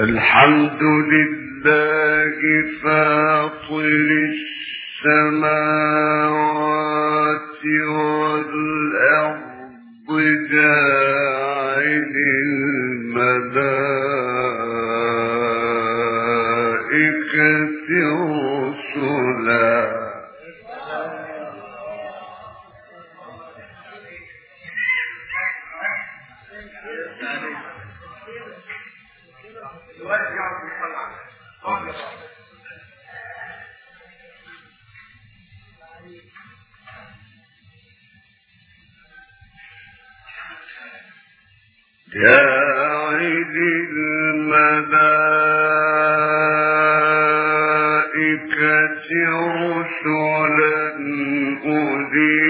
الحمد لله فاطر السماوات والأرض جاعل الملائكة جاعل الملائكة رسلا أولي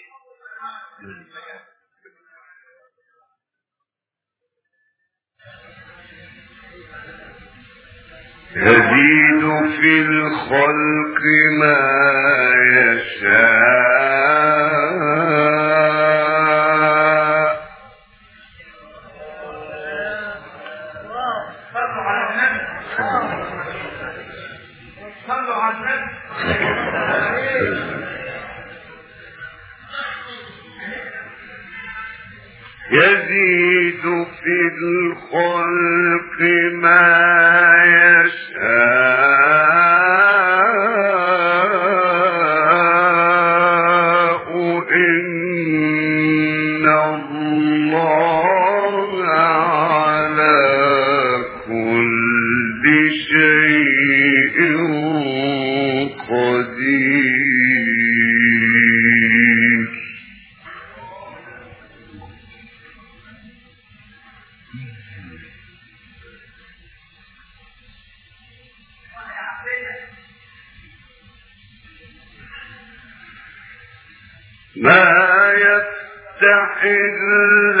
يزيد في الخلق ما يشاء. يزيد في الخلق ما يشاء. ما يفتح الله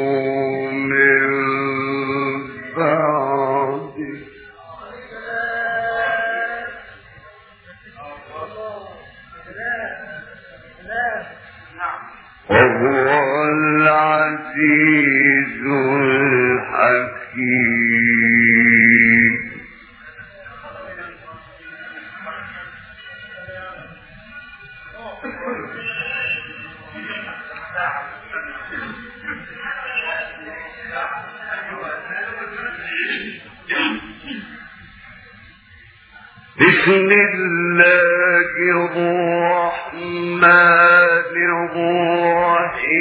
الحكيم. بسم الله الرحمن الرحيم.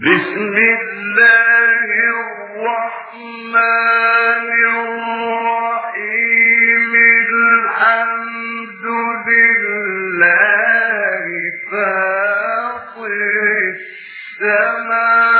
بسم الله الرحمن الرحيم. الحمد لله فاطر السماوات